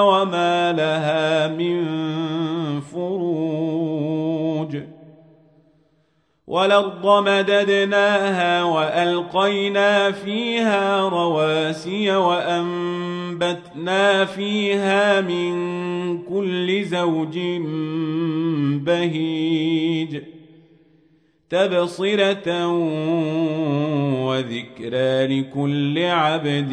وما لها من فروج والأرض مددناها وألقينا فيها رواسي وأنبتنا فيها من كل زوج بهيج تبصرة وذكرى لكل عبد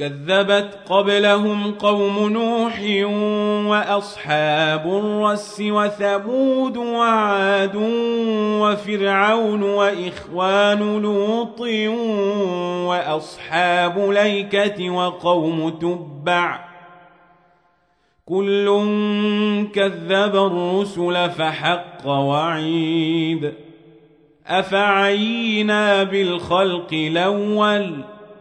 كذبت قبلهم قوم نوح وأصحاب الرس وثمود وعاد وفرعون وإخوان لوط وأصحاب ليكة وقوم تبع. كل كذب الرسل فحق وعيد. أفعينا بالخلق الأول؟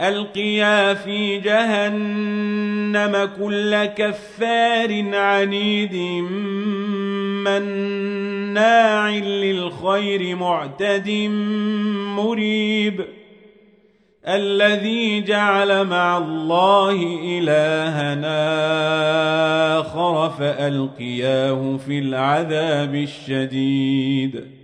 ألقيا في جهنم كل كفار عنيد مناع للخير معتد مريب الذي جعل مع الله إلهنا آخر فألقياه في العذاب الشديد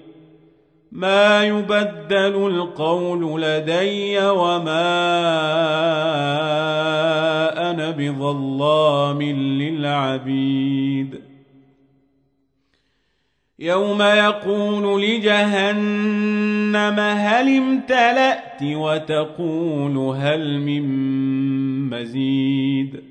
ما يبدل القول لدي وما أنا بظلام للعبيد. يوم يقول لجهنم هل امتلأت وتقول هل من مزيد.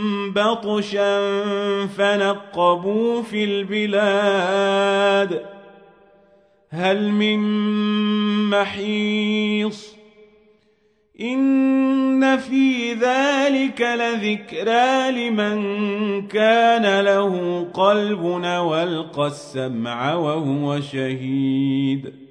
بطشا فنقبوا في البلاد. هل من محيص؟ إن في ذلك لذكرى لمن كان له قلب والقى السمع وهو شهيد.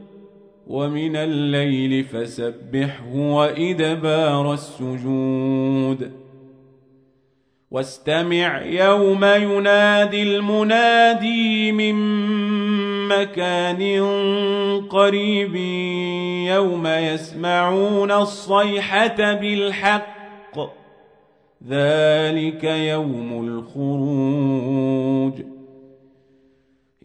ومن الليل فسبحه وإدبار السجود. واستمع يوم ينادي المنادي من مكان قريب يوم يسمعون الصيحة بالحق. ذلك يوم الخروج.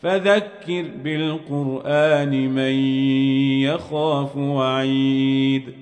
فذكر بالقرآن من يخاف وعيد.